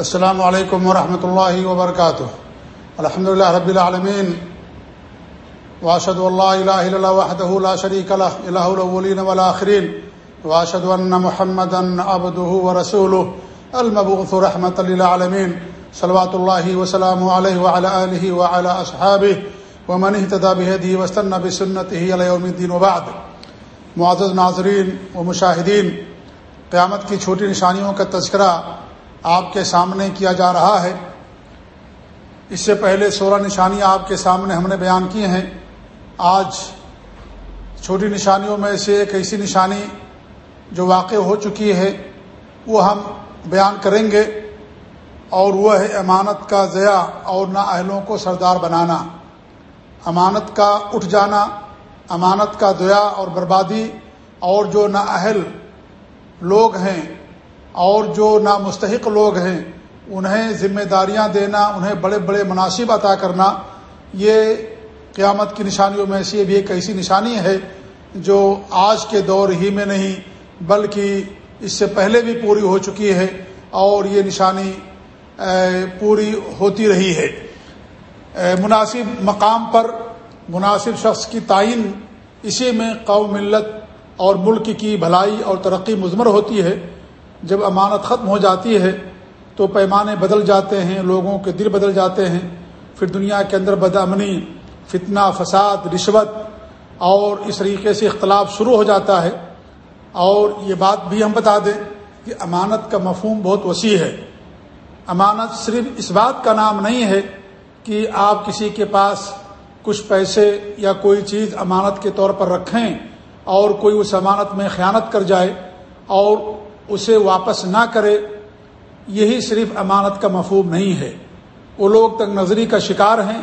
السلام علیکم ورحمۃ اللہ وبرکاتہ۔ الحمد للہ رب العالمین۔ واشد اللہ الہ الا وحدہ لا شریک له الہ الاولین والآخرین۔ واشد ان محمد عبدہ ورسولہ۔ المبعوث رحمۃ للعالمین۔ صلوات اللہ وسلام علیہ وعلى آلہ وعلى اصحابہ۔ ومن اهتدى بهديه واستنى بسنته الى يوم الدين وبعد۔ معزز ناظرین و مشاہدین، قیامت کی چھوٹی نشانیوں کا تذکرہ آپ کے سامنے کیا جا رہا ہے۔ اس سے پہلے سولہ نشانیاں آپ کے سامنے ہم نے بیان کی ہیں۔ آج چھوٹی نشانیوں میں سے ایک ایسی نشانی جو واقع ہو چکی ہے، وہ ہم بیان کریں گے۔ اور وہ ہے امانت کا ضیاع اور نا اہلوں کو سردار بنانا۔ امانت کا اٹھ جانا، امانت کا ضیاع اور بربادی۔ اور جو نا اہل لوگ ہیں اور جو نامستحق لوگ ہیں، انہیں ذمہ داریاں دینا، انہیں بڑے بڑے مناسب عطا کرنا، یہ قیامت کی نشانیوں میں سے بھی ایک ایسی نشانی ہے جو آج کے دور ہی میں نہیں، بلکہ اس سے پہلے بھی پوری ہو چکی ہے اور یہ نشانی پوری ہوتی رہی ہے۔ مناسب مقام پر مناسب شخص کی تعین اسی میں قوم ملت اور ملک کی بھلائی اور ترقی مضمر ہوتی ہے۔ جب امانت ختم ہو جاتی ہے تو پیمانے بدل جاتے ہیں، لوگوں کے دل بدل جاتے ہیں۔ پھر دنیا کے اندر بدامنی، فتنہ، فساد، رشوت اور اس طریقے سے اختلاف شروع ہو جاتا ہے۔ اور یہ بات بھی ہم بتا دیں کہ امانت کا مفہوم بہت وسیع ہے۔ امانت صرف اس بات کا نام نہیں ہے کہ آپ کسی کے پاس کچھ پیسے یا کوئی چیز امانت کے طور پر رکھیں اور کوئی اس امانت میں خیانت کر جائے اور اسے واپس نہ کرے، یہی صرف امانت کا مفہوم نہیں ہے۔ وہ لوگ تک نظری کا شکار ہیں،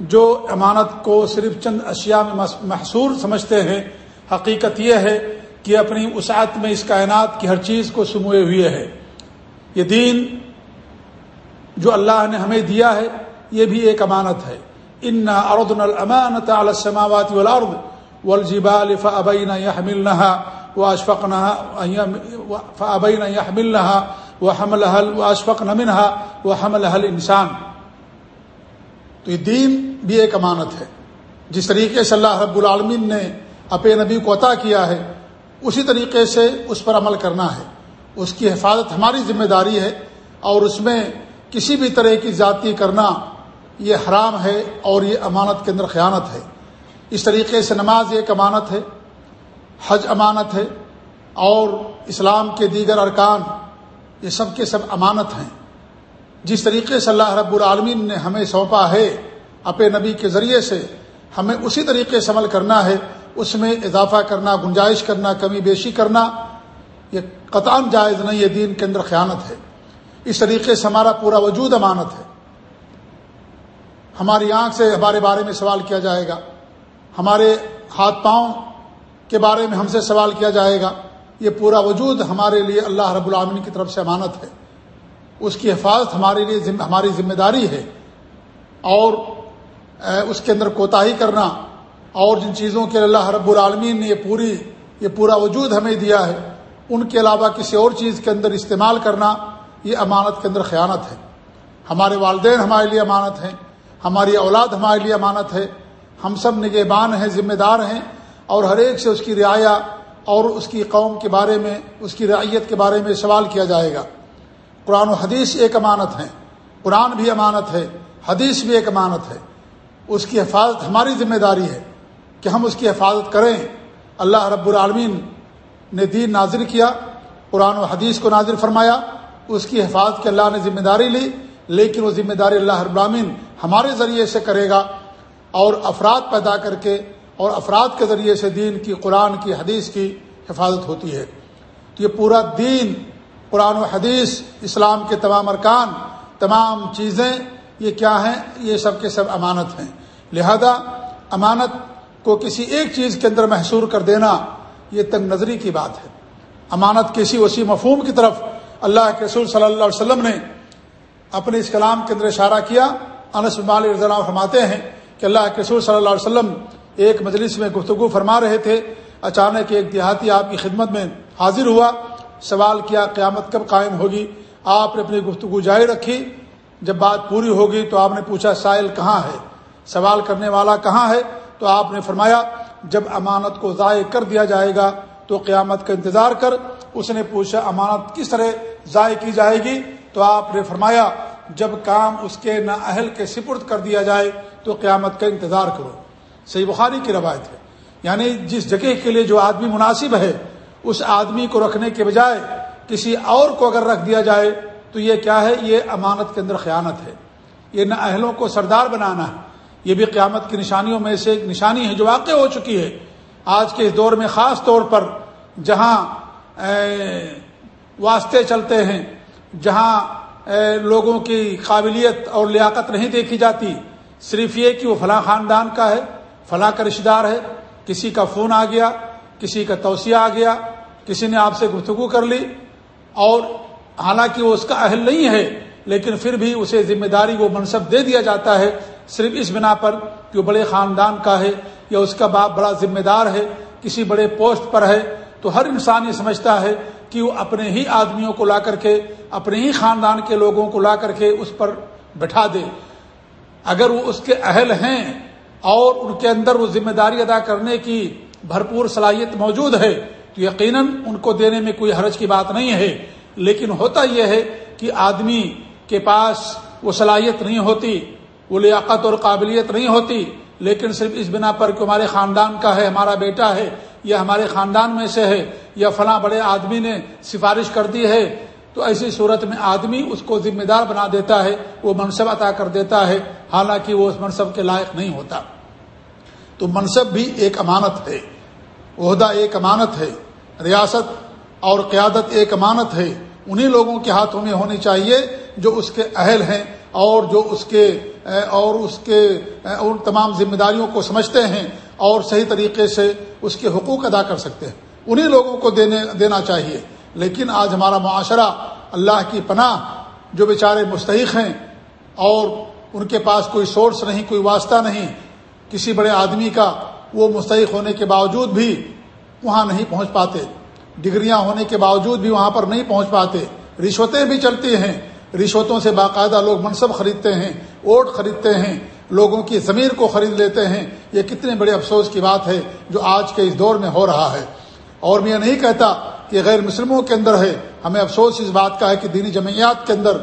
جو امانت کو صرف چند اشیاء میں محصور سمجھتے ہیں۔ حقیقت یہ ہے کہ اپنی وسعت میں اس کائنات کی ہر چیز کو سموئے ہوئے ہے۔ یہ دین جو اللہ نے ہمیں دیا ہے، یہ بھی ایک امانت ہے۔ ان اردن الامانت على السماوات والارض والجبال فابین يحملنها فابین يحمل وہ حمل حل و اشفق نمنہا وہ حمل حل انسان تو یہ دین بھی ایک امانت ہے۔ جس طریقے سے اللہ رب العالمین نے اپنے نبی کو عطا کیا ہے، اسی طریقے سے اس پر عمل کرنا ہے۔ اس کی حفاظت ہماری ذمہ داری ہے اور اس میں کسی بھی طرح کی ذاتی کرنا یہ حرام ہے اور یہ امانت کے اندر خیانت ہے۔ اس طریقے سے نماز ایک امانت ہے۔ حج امانت ہے اور اسلام کے دیگر ارکان، یہ سب کے سب امانت ہیں۔ جس طریقے سے اللہ رب العالمین نے ہمیں سونپا ہے اپنے نبی کے ذریعے سے، ہمیں اسی طریقے سے عمل کرنا ہے۔ اس میں اضافہ کرنا، گنجائش کرنا، کمی بیشی کرنا، یہ قطام جائز نہیں، یہ دین کے اندر خیانت ہے۔ اس طریقے سے ہمارا پورا وجود امانت ہے۔ ہماری آنکھ سے ہمارے بارے میں سوال کیا جائے گا۔ ہمارے ہاتھ پاؤں کے بارے میں ہم سے سوال کیا جائے گا، یہ پورا وجود ہمارے لیے اللہ رب العالمین کی طرف سے امانت ہے۔ اس کی حفاظت ہمارے لیے ہماری ذمہ داری ہے۔ اور اس کے اندر کوتاہی کرنا، اور جن چیزوں کے اللہ رب العالمین نے یہ پوری، یہ پورا وجود ہمیں دیا ہے، ان کے علاوہ کسی اور چیز کے اندر استعمال کرنا، یہ امانت کے اندر خیانت ہے۔ ہمارے والدین ہمارے لیے امانت ہیں، ہماری اولاد ہمارے لیے امانت ہے، ہم سب نگہبان ہیں، ذمہ دار ہیں اور ہر ایک سے اس کی رعایا اور اس کی قوم کے بارے میں، اس کی رعیت کے بارے میں سوال کیا جائے گا۔ قرآن و حدیث ایک امانت ہے، قرآن بھی امانت ہے، حدیث بھی ایک امانت ہے۔ اس کی حفاظت ہماری ذمہ داری ہے کہ ہم اس کی حفاظت کریں۔ اللہ رب العالمین نے دین نازر کیا، قرآن و حدیث کو نازر فرمایا، اس کی حفاظت کی اللہ نے ذمہ داری لی، لیکن وہ ذمہ داری اللہ رب العالمین ہمارے ذریعے سے کرے گا اور افراد پیدا کر کے اور افراد کے ذریعے سے دین کی، قرآن کی، حدیث کی حفاظت ہوتی ہے۔ تو یہ پورا دین، قرآن و حدیث، اسلام کے تمام ارکان، تمام چیزیں، یہ کیا ہیں؟ یہ سب کے سب امانت ہیں۔ لہذا امانت کو کسی ایک چیز کے اندر محصور کر دینا، یہ تنگ نظری کی بات ہے۔ امانت کسی وسیع مفہوم کی طرف اللہ کے رسول صلی اللہ علیہ وسلم نے اپنے اس کلام کے اندر اشارہ کیا۔ انس مال رضی اللہ فرماتے ہیں کہ اللہ کے رسول صلی اللہ علیہ وسلم ایک مجلس میں گفتگو فرما رہے تھے۔ اچانک ایک دیہاتی آپ کی خدمت میں حاضر ہوا۔ سوال کیا، قیامت کب قائم ہوگی؟ آپ نے اپنی گفتگو جاری رکھی۔ جب بات پوری ہوگی تو آپ نے پوچھا، سائل کہاں ہے؟ سوال کرنے والا کہاں ہے؟ تو آپ نے فرمایا، جب امانت کو ضائع کر دیا جائے گا تو قیامت کا انتظار کر۔ اس نے پوچھا، امانت کس طرح ضائع کی جائے گی؟ تو آپ نے فرمایا، جب کام اس کے نا اہل کے سپرد کر دیا جائے تو قیامت کا انتظار کرو۔ صحیح بخاری کی روایت ہے۔ یعنی جس جگہ کے لیے جو آدمی مناسب ہے، اس آدمی کو رکھنے کے بجائے کسی اور کو اگر رکھ دیا جائے، تو یہ کیا ہے؟ یہ امانت کے اندر خیانت ہے۔ یہ نہ اہلوں کو سردار بنانا ہے۔ یہ بھی قیامت کی نشانیوں میں سے ایک نشانی ہے جو واقع ہو چکی ہے۔ آج کے اس دور میں خاص طور پر جہاں واسطے چلتے ہیں، جہاں لوگوں کی قابلیت اور لیاقت نہیں دیکھی جاتی، صرف یہ کہ وہ فلاں خاندان کا ہے۔ فلاں کا رشتہ دار ہے، کسی کا فون آ گیا، کسی کا توسیہ آ گیا، کسی نے آپ سے گفتگو کر لی، اور حالانکہ وہ اس کا اہل نہیں ہے، لیکن پھر بھی اسے ذمہ داری وہ منصب دے دیا جاتا ہے صرف اس بنا پر کہ وہ بڑے خاندان کا ہے یا اس کا باپ بڑا ذمہ دار ہے، کسی بڑے پوسٹ پر ہے، تو ہر انسان یہ سمجھتا ہے کہ وہ اپنے ہی آدمیوں کو لا کر کے، اپنے ہی خاندان کے لوگوں کو لا کر کے اس پر بٹھا دے۔ اگر وہ اس کے اہل ہیں اور ان کے اندر وہ ذمہ داری ادا کرنے کی بھرپور صلاحیت موجود ہے تو یقیناً ان کو دینے میں کوئی حرج کی بات نہیں ہے۔ لیکن ہوتا یہ ہے کہ آدمی کے پاس وہ صلاحیت نہیں ہوتی، وہ لیاقت اور قابلیت نہیں ہوتی، لیکن صرف اس بنا پر کہ ہمارے خاندان کا ہے، ہمارا بیٹا ہے یا ہمارے خاندان میں سے ہے یا فلاں بڑے آدمی نے سفارش کر دی ہے تو ایسی صورت میں آدمی اس کو ذمہ دار بنا دیتا ہے، وہ منصب عطا کر دیتا ہے، حالانکہ وہ اس منصب کے لائق نہیں ہوتا۔ تو منصب بھی ایک امانت ہے، عہدہ ایک امانت ہے، ریاست اور قیادت ایک امانت ہے۔ انہی لوگوں کے ہاتھوں میں ہونی چاہیے جو اس کے اہل ہیں اور جو اس کے، اور اس کے، ان تمام ذمہ داریوں کو سمجھتے ہیں اور صحیح طریقے سے اس کے حقوق ادا کر سکتے ہیں۔ انہی لوگوں کو دینے، دینا چاہیے۔ لیکن آج ہمارا معاشرہ اللہ کی پناہ جو بیچارے مستحق ہیں اور ان کے پاس کوئی سورس نہیں، کوئی واسطہ نہیں، کسی بڑے آدمی کا وہ مستحق ہونے کے باوجود بھی وہاں نہیں پہنچ پاتے۔ ڈگریاں ہونے کے باوجود بھی وہاں پر نہیں پہنچ پاتے۔ رشوتیں بھی چلتی ہیں۔ رشوتوں سے باقاعدہ لوگ منصب خریدتے ہیں ووٹ خریدتے ہیں، لوگوں کی ضمیر کو خرید لیتے ہیں۔ یہ کتنے بڑے افسوس کی بات ہے جو آج کے اس دور میں ہو رہا ہے۔ اور میں یہ نہیں کہتا کہ غیر مسلموں کے اندر ہے۔ ہمیں افسوس اس بات کا ہے کہ دینی جمعیات کے اندر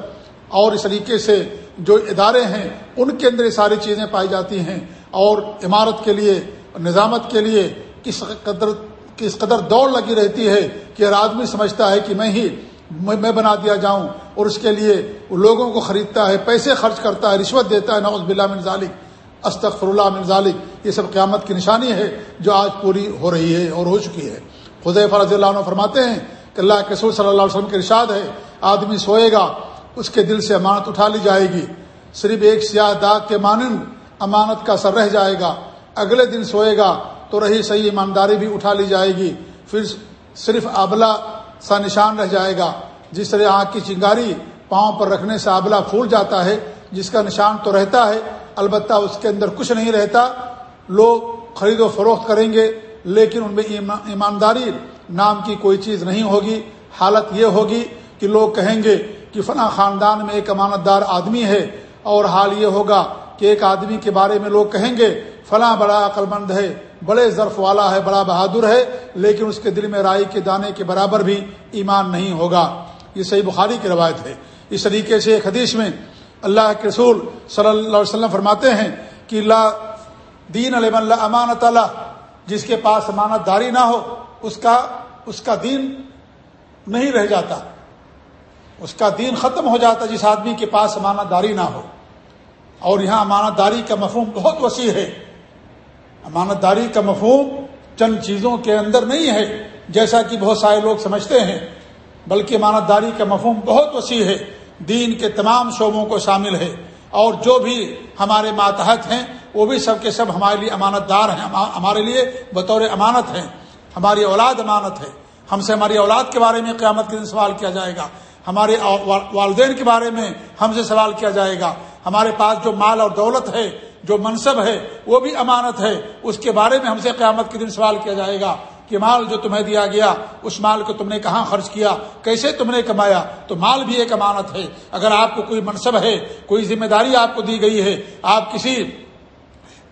اور اس طریقے سے جو ادارے ہیں، ان کے اندر یہ ساری چیزیں پائی جاتی ہیں۔ اور عمارت کے لیے، نظامت کے لیے کس قدر کس قدر دوڑ لگی رہتی ہے کہ ہر آدمی سمجھتا ہے کہ میں ہی، میں بنا دیا جاؤں۔ اور اس کے لیے وہ لوگوں کو خریدتا ہے، پیسے خرچ کرتا ہے، رشوت دیتا ہے نوز بلا من ذالک، استغفر اللہ من ذالک۔ یہ سب قیامت کی نشانی ہے جو آج پوری ہو رہی ہے اور ہو چکی ہے۔ خدے فرض اللہ عنہ فرماتے ہیں کہ اللہ کے سور صلی اللہ علیہ وسلم کے ارشاد ہے، آدمی سوئے گا، اس کے دل سے امانت اٹھا لی جائے گی۔ صرف ایک سیاہ داغ کے مانند امانت کا سر رہ جائے گا۔ اگلے دن سوئے گا تو رہی صحیح ایمانداری بھی اٹھا لی جائے گی۔ پھر صرف آبلا سا نشان رہ جائے گا۔ جس طرح آنکھ کی چنگاری پاؤں پر رکھنے سے آبلا پھول جاتا ہے، جس کا نشان تو رہتا ہے، البتہ اس کے اندر کچھ نہیں رہتا۔ لوگ خرید و فروخت کریں گے۔ لیکن ان میں ایمانداری نام کی کوئی چیز نہیں ہوگی، حالت یہ ہوگی کہ لوگ کہیں گے کہ فلاں خاندان میں ایک امانت دار آدمی ہے اور حال یہ ہوگا کہ ایک آدمی کے بارے میں لوگ کہیں گے، فلاں بڑا عقل مند ہے، بڑے ظرف والا ہے، بڑا بہادر ہے، لیکن اس کے دل میں رائی کے دانے کے برابر بھی ایمان نہیں ہوگا۔ یہ صحیح بخاری کی روایت ہے۔ اس طریقے سے ایک حدیث میں اللہ کے رسول صلی اللہ علیہ وسلم فرماتے ہیں کہ اللہ دین علیہ اللہ امانت اللہ جس کے پاس امانت داری نہ ہو، اس کا اس کا دین نہیں رہ جاتا۔ اس کا دین ختم ہو جاتا جس آدمی کے پاس امانت داری نہ ہو۔ اور یہاں امانت داری کا مفہوم بہت وسیع ہے۔ امانت داری کا مفہوم چند چیزوں کے اندر نہیں ہے، جیسا کہ بہت سارے لوگ سمجھتے ہیں، بلکہ امانت داری کا مفہوم بہت وسیع ہے۔ دین کے تمام شعبوں کو شامل ہے۔ اور جو بھی ہمارے ماتحت ہیں وہ بھی سب کے سب ہمارے لیے امانت دار ہیں ہمارے لیے بطور امانت ہیں۔ ہماری اولاد امانت ہے۔ ہم سے ہماری اولاد کے بارے میں قیامت کے دن سوال کیا جائے گا۔ ہمارے والدین کے بارے میں ہم سے سوال کیا جائے گا۔ ہمارے پاس جو مال اور دولت ہے، جو منصب ہے، وہ بھی امانت ہے۔ اس کے بارے میں ہم سے قیامت کے دن سوال کیا جائے گا کہ مال جو تمہیں دیا گیا، اس مال کو تم نے کہاں خرچ کیا؟ کیسے تم نے کمایا؟ تو مال بھی ایک امانت ہے۔ اگر آپ کو کوئی منصب ہے، کوئی ذمہ داری آپ کو دی گئی ہے، آپ کسی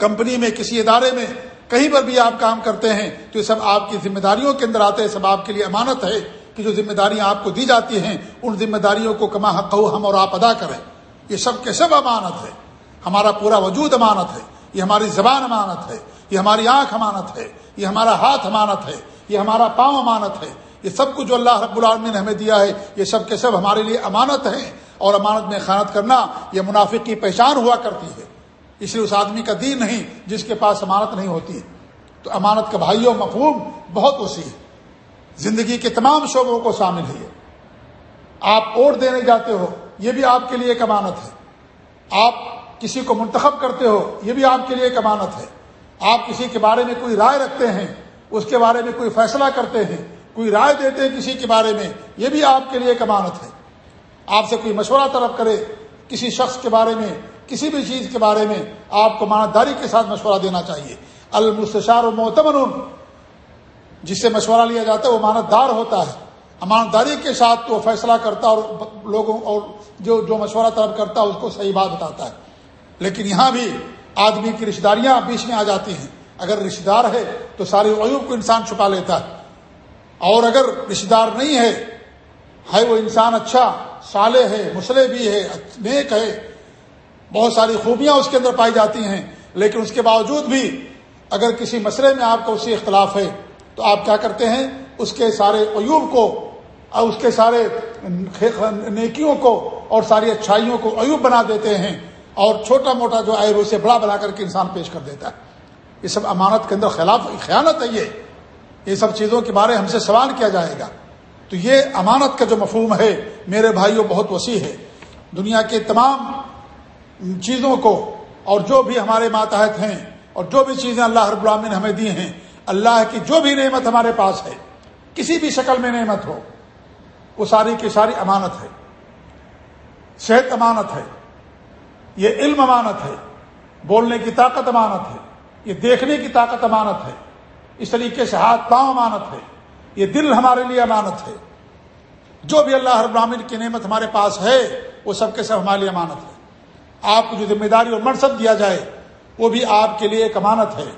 کمپنی میں، کسی ادارے میں کہیں پر بھی آپ کام کرتے ہیں، تو یہ سب آپ کی ذمہ داریوں کے اندر آتے ہیں، سب آپ کے لیے امانت ہے کہ جو ذمہ داریاں آپ کو دی جاتی ہیں، ان ذمہ داریوں کو کما حق ہم اور آپ ادا کریں۔ یہ سب کے سب امانت ہے۔ ہمارا پورا وجود امانت ہے۔ یہ ہماری زبان امانت ہے۔ یہ ہماری آنکھ امانت ہے۔ یہ ہمارا ہاتھ امانت ہے۔ یہ ہمارا پاؤں امانت ہے۔ یہ سب کچھ جو اللہ رب العالمین نے ہمیں دیا ہے، یہ سب کے سب ہمارے لیے امانت ہیں۔ اور امانت میں خیانت کرنا، یہ منافق کی پہچان ہوا کرتی ہے۔ اس لیے اس آدمی کا دین نہیں جس کے پاس امانت نہیں ہوتی تو امانت کا بھائیوں، مفہوم بہت وسیع ہے۔ زندگی کے تمام شعبوں کو شامل ہے آپ ووٹ دینے جاتے ہو، یہ بھی آپ کے لیے ایک امانت ہے۔ آپ کسی کو منتخب کرتے ہو، یہ بھی آپ کے لیے ایک امانت ہے۔ آپ کسی کے بارے میں کوئی رائے رکھتے ہیں، اس کے بارے میں کوئی فیصلہ کرتے ہیں، کوئی رائے دیتے ہیں کسی کے بارے میں، یہ بھی آپ کے لیے ایک امانت ہے۔ آپ سے کوئی مشورہ طلب کرے کسی شخص کے بارے میں کسی بھی چیز کے بارے میں آپ کو مانداری کے ساتھ مشورہ دینا چاہیے۔ المستشار و محتمن جس سے مشورہ لیا جاتا ہے، وہ امانت دار ہوتا ہے۔ امانت داری کے ساتھ وہ فیصلہ کرتا اور لوگوں اور جو جو مشورہ طلب کرتا ہے، اس کو صحیح بات بتاتا ہے۔ لیکن یہاں بھی آدمی کی رشتے داریاں بیچ میں آ جاتی ہیں۔ اگر رشتے دار ہے تو سارے عیوب کو انسان چھپا لیتا ہے۔ اور اگر رشتے دار نہیں ہے ہے وہ انسان اچھا صالح ہے مسلح بھی ہے، نیک ہے بہت ساری خوبیاں اس کے اندر پائی جاتی ہیں، لیکن اس کے باوجود بھی اگر کسی مسئلے میں آپ کا اسی اختلاف ہے، تو آپ کیا کرتے ہیں؟ اس کے سارے عیوب کو، اور اس کے سارے نیکیوں کو اور ساری اچھائیوں کو عیوب بنا دیتے ہیں، اور چھوٹا موٹا جو ہے، اسے بڑا بنا کر کے انسان پیش کر دیتا ہے۔ یہ سب امانت کے اندر خلاف، خیانت ہے یہ۔ یہ سب چیزوں کے بارے ہم سے سوال کیا جائے گا۔ تو یہ امانت کا جو مفہوم ہے، میرے بھائیوں، بہت وسیع ہے۔ دنیا کے تمام چیزوں کو اور جو بھی ہمارے ماتحت ہیں اور جو بھی چیزیں اللہ رب العالمین نے ہمیں دی ہیں، اللہ کی جو بھی نعمت ہمارے پاس ہے، کسی بھی شکل میں نعمت ہو، وہ ساری کی ساری امانت ہے۔ صحت امانت ہے، یہ علم امانت ہے، بولنے کی طاقت امانت ہے، یہ دیکھنے کی طاقت امانت ہے، اس طریقے سے ہاتھ پاؤں امانت ہے، یہ دل ہمارے لیے امانت ہے۔ جو بھی اللہ ابراہین کی نعمت ہمارے پاس ہے، وہ سب کے سب ہمارے لیے امانت ہے۔ آپ کو جو ذمہ داری اور منصب دیا جائے، وہ بھی آپ کے لیے ایک امانت ہے۔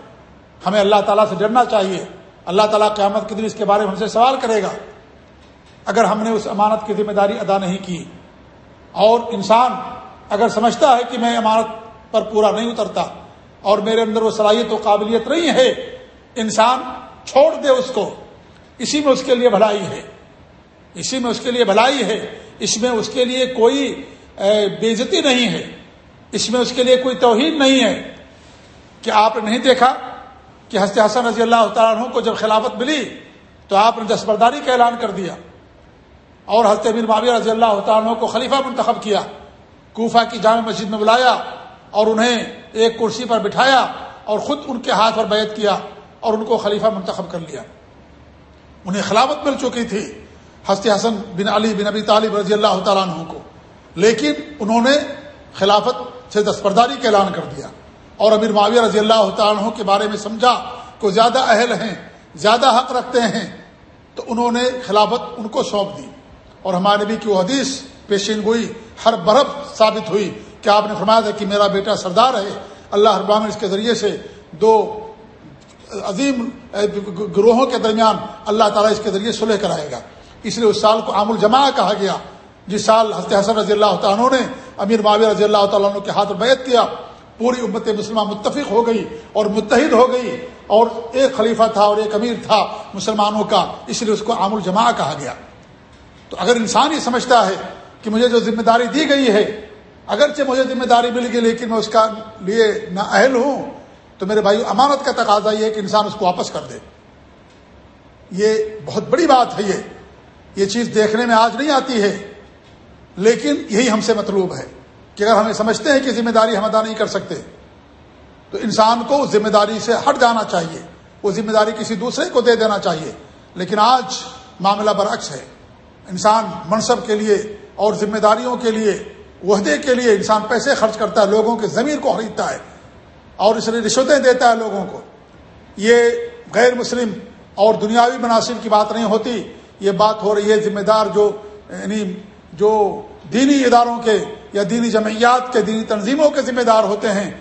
ہمیں اللہ تعالیٰ سے ڈرنا چاہیے۔ اللہ تعالیٰ قیامت کے دن اس کے بارے میں ہم سے سوال کرے گا۔ اگر ہم نے اس امانت کی ذمہ داری ادا نہیں کی، اور انسان اگر سمجھتا ہے کہ میں امانت پر پورا نہیں اترتا، اور میرے اندر وہ صلاحیت و قابلیت نہیں ہے، انسان چھوڑ دے اس کو۔ اسی میں اس کے لیے بھلائی ہے۔ اسی میں اس کے لیے بھلائی ہے۔ اس میں اس کے لیے کوئی بےزتی نہیں ہے۔ اس میں اس کے لیے کوئی توہین نہیں ہے کہ آپ نے نہیں دیکھا کہ حضرت حسن رضی اللہ تعالیٰ عنہ کو جب خلافت ملی تو آپ نے دستبرداری کا اعلان کر دیا اور حضرت امیر معاویہ رضی اللہ تعالیٰ عنہ کو خلیفہ منتخب کیا، کوفہ کی جامع مسجد میں بلایا اور انہیں ایک کرسی پر بٹھایا اور خود ان کے ہاتھ پر بیعت کیا اور ان کو خلیفہ منتخب کر لیا۔ انہیں خلافت مل چکی تھی حضرت حسن بن علی بن ابی طالب رضی اللہ تعالیٰ عنہ کو، لیکن انہوں نے خلافت سے دستبرداری کا اعلان کر دیا۔ اور امیر معاویہ رضی اللہ تعالیٰ عنہ کے بارے میں سمجھا کو زیادہ اہل ہیں، زیادہ حق رکھتے ہیں، تو انہوں نے خلافت ان کو سونپ دی۔ اور ہمارے نبی کی وہ حدیث پیشین گوئی ہر برف ثابت ہوئی کہ آپ نے فرمایا تھا کہ میرا بیٹا سردار ہے۔ اللہ ابام اس کے ذریعے سے دو عظیم گروہوں کے درمیان اللہ تعالیٰ اس کے ذریعے سلح کرائے گا۔ اس لیے اس سال کو عام الجماع کہا گیا۔ جس سال حضرت حسن رضی اللہ تعالیٰ نے امیر معاویہ رضی اللہ تعالیٰ عنہ کے ہاتھ بیعت کیا، پوری امت مسلمہ متفق ہو گئی اور متحد ہو گئی اور ایک خلیفہ تھا اور ایک امیر تھا مسلمانوں کا، اس لیے اس کو عام الجماع کہا گیا۔ تو اگر انسان یہ سمجھتا ہے کہ مجھے جو ذمہ داری دی گئی ہے، اگرچہ مجھے ذمہ داری مل گئی لیکن میں اس کا لیے نہ اہل ہوں، تو میرے بھائی امانت کا تقاضا یہ ہے کہ انسان اس کو واپس کر دے۔ یہ بہت بڑی بات ہے یہ۔ یہ چیز دیکھنے میں آج نہیں آتی ہے۔ لیکن یہی ہم سے مطلوب ہے کہ اگر ہمیں سمجھتے ہیں کہ ذمہ داری ہم ادا نہیں کر سکتے، تو انسان کو ذمہ داری سے ہٹ جانا چاہیے، وہ ذمہ داری کسی دوسرے کو دے دینا چاہیے۔ لیکن آج معاملہ برعکس ہے۔ انسان منصب کے لیے اور ذمہ داریوں کے لیے عہدے کے لیے انسان پیسے خرچ کرتا ہے، لوگوں کے ضمیر کو خریدتا ہے اور اس لیے رشوتیں دیتا ہے لوگوں کو۔ یہ غیر مسلم اور دنیاوی مناسب کی بات نہیں ہوتی، یہ بات ہو رہی ہے ذمہ دار جو یعنی جو دینی اداروں کے یا دینی جمعیات کے دینی تنظیموں کے ذمہ دار ہوتے ہیں،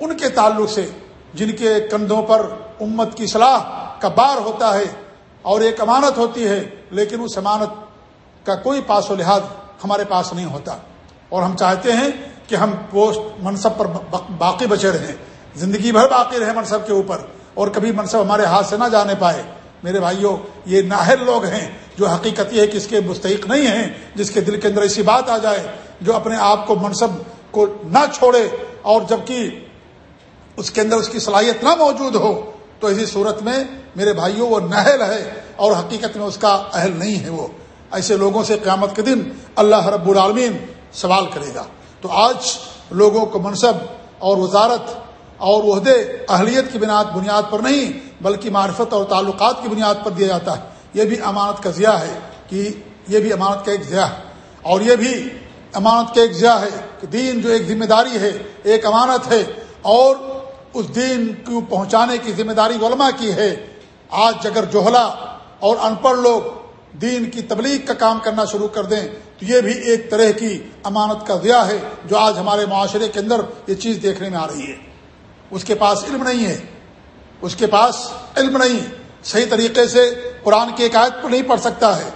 ان کے تعلق سے جن کے کندھوں پر امت کی صلاح کا بار ہوتا ہے اور ایک امانت ہوتی ہے، لیکن اس امانت کا کوئی پاس و لحاظ ہمارے پاس نہیں ہوتا۔ اور ہم چاہتے ہیں کہ ہم پوسٹ منصب پر باقی بچے رہیں۔ زندگی بھر باقی رہے منصب کے اوپر۔ اور کبھی منصب ہمارے ہاتھ سے نہ جانے پائے۔ میرے بھائیوں، یہ ناہل لوگ ہیں۔ جو حقیقت یہ ہے کہ اس کے مستحق نہیں ہیں، جس کے دل کے اندر ایسی بات آ جائے جو اپنے آپ کو منصب کو نہ چھوڑے اور جبکہ اس کے اندر اس کی صلاحیت نہ موجود ہو، تو اسی صورت میں میرے بھائیوں وہ نہل ہے اور حقیقت میں اس کا اہل نہیں ہے وہ۔ ایسے لوگوں سے قیامت کے دن اللہ رب العالمین سوال کرے گا۔ تو آج لوگوں کو منصب اور وزارت اور عہدے اہلیت کی بنیاد بنیاد پر نہیں، بلکہ معرفت اور تعلقات کی بنیاد پر دیا جاتا ہے۔ یہ بھی امانت کا ضیاء ہے کہ یہ بھی امانت کا ایک ضیاء ہے۔ اور یہ بھی امانت کا ایک ضیاء ہے کہ دین جو ایک ذمہ داری ہے، ایک امانت ہے، اور اس دین کو پہنچانے کی ذمہ داری علماء کی ہے۔ آج اگر جوہلا اور ان پڑھ لوگ دین کی تبلیغ کا کام کرنا شروع کر دیں، تو یہ بھی ایک طرح کی امانت کا ضیاء ہے جو آج ہمارے معاشرے کے اندر یہ چیز دیکھنے میں آ رہی ہے۔ اس کے پاس علم نہیں ہے۔ اس کے پاس علم نہیں۔ صحیح طریقے سے قرآن کی ایک آیت نہیں پڑھ سکتا ہے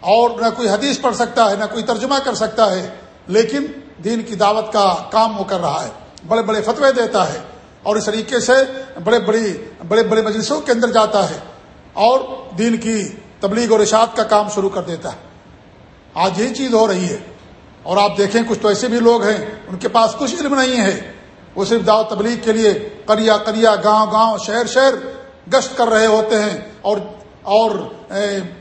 اور نہ کوئی حدیث پڑھ سکتا ہے، نہ کوئی ترجمہ کر سکتا ہے، لیکن دین کی دعوت کا کام وہ کر رہا ہے۔ بڑے بڑے فتوے دیتا ہے اور اس طریقے سے بڑے بڑی، بڑے بڑے مجلسوں کے اندر جاتا ہے اور دین کی تبلیغ اور اشاعت کا کام شروع کر دیتا ہے۔ آج یہی چیز ہو رہی ہے اور آپ دیکھیں کچھ تو ایسے بھی لوگ ہیں، ان کے پاس کچھ علم نہیں ہے۔ وہ صرف دعوت تبلیغ کے لیے کریا کریا گاؤں گاؤں، شہر شہر گشت کر رہے ہوتے ہیں اور اور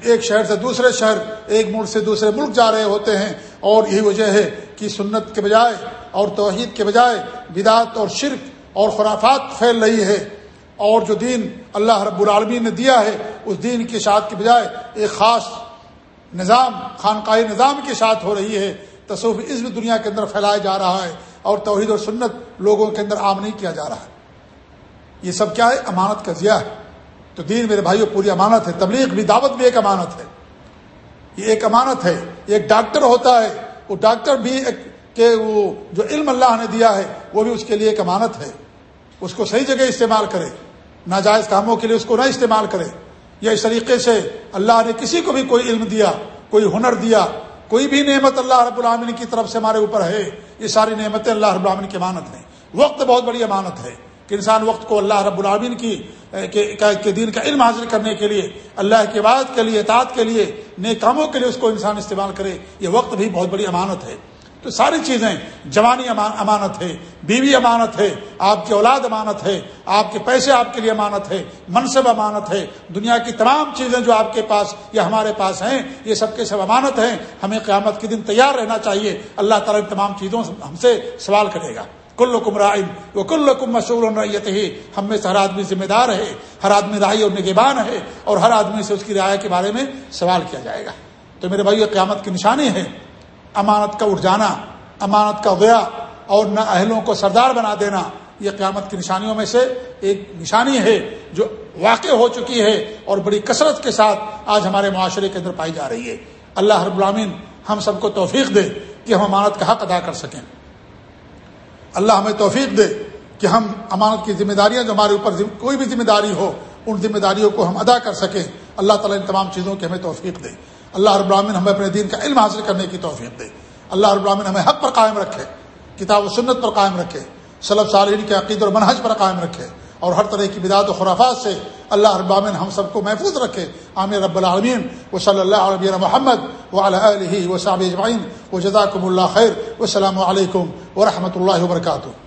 ایک شہر سے دوسرے شہر، ایک ملک سے دوسرے ملک جا رہے ہوتے ہیں اور یہی وجہ ہے کہ سنت کے بجائے اور توحید کے بجائے بدعت اور شرک اور خرافات پھیل رہی ہے اور جو دین اللہ رب العالمین نے دیا ہے، اس دین کی اشاعت کے بجائے ایک خاص نظام، خانقاہی نظام کی اشاعت ہو رہی ہے، تصوف اس بھی دنیا کے اندر پھیلایا جا رہا ہے اور توحید اور سنت لوگوں کے اندر عام نہیں کیا جا رہا ہے۔ یہ سب کیا ہے؟ امانت کا ضیاء ہے۔ تو دین میرے بھائیوں پوری امانت ہے، تبلیغ بھی دعوت بھی ایک امانت ہے۔ یہ ایک امانت ہے ایک ڈاکٹر ہوتا ہے، وہ ڈاکٹر بھی ایک کہ وہ جو علم اللہ نے دیا ہے، وہ بھی اس کے لیے ایک امانت ہے۔ اس کو صحیح جگہ استعمال کرے، ناجائز کاموں کے لیے اس کو نہ استعمال کرے۔ یا اس طریقے سے اللہ نے کسی کو بھی کوئی علم دیا، کوئی ہنر دیا، کوئی بھی نعمت اللہ رب العامن کی طرف سے ہمارے اوپر ہے، یہ ساری نعمتیں اللہ رب العامن کی امانت ہیں۔ وقت بہت بڑی امانت ہے۔ کہ انسان وقت کو اللہ رب العامن کی کہ دین کا علم حاصل کرنے کے لیے، اللہ کے بعد کے لیے، اطاعت کے لیے نئے کاموں کے لیے اس کو انسان استعمال کرے، یہ وقت بھی بہت بڑی امانت ہے۔ تو ساری چیزیں، جوانی امانت ہے، بیوی امانت ہے، آپ کی اولاد امانت ہے، آپ کے پیسے آپ کے لیے امانت ہے، منصب امانت ہے، دنیا کی تمام چیزیں جو آپ کے پاس یا ہمارے پاس ہیں، یہ سب کے سب امانت ہیں۔ ہمیں قیامت کے دن تیار رہنا چاہیے۔ اللہ تعالیٰ ان تمام چیزوں ہم سے سوال کرے گا۔ کل رائن وہ کل کم مشہور ہی ہم میں سے ہر آدمی ذمہ دار ہے، ہر آدمی راہی اور نگبان ہے اور ہر آدمی سے اس کی رعایا کے بارے میں سوال کیا جائے گا۔ تو میرے بھائی یہ قیامت کی نشانی ہے امانت کا اٹھ جانا، امانت کا غیا اور نہ اہلوں کو سردار بنا دینا، یہ قیامت کی نشانیوں میں سے ایک نشانی ہے جو واقع ہو چکی ہے اور بڑی کثرت کے ساتھ آج ہمارے معاشرے کے اندر پائی جا رہی ہے۔ اللہ رب العامن ہم سب کو توفیق دے کہ ہم امانت کا حق ادا کر سکیں۔ اللہ ہمیں توفیق دے کہ ہم امانت کی ذمہ داریاں جو ہمارے اوپر کوئی بھی ذمہ داری ہو، ان ذمہ داریوں کو ہم ادا کر سکیں۔ اللہ تعالیٰ ان تمام چیزوں کی ہمیں توفیق دے۔ اللہ رب العالمین ہمیں اپنے دین کا علم حاصل کرنے کی توفیق دے۔ اللہ رب العالمین ہمیں حق پر قائم رکھے، کتاب و سنت پر قائم رکھے صلب صالحین کے عقید اور منحج پر قائم رکھے اور ہر طرح کی بدعت و خرافات سے اللہ رب ہم سب کو محفوظ رکھے۔ عامر رب العالمین۔ و صلی اللہ علیہ محمد و علیہ و صاب اجمعین۔ و جزاکم اللہ خیر۔ و السلام علیکم ورحمۃ رحمۃ اللہ وبرکاتہ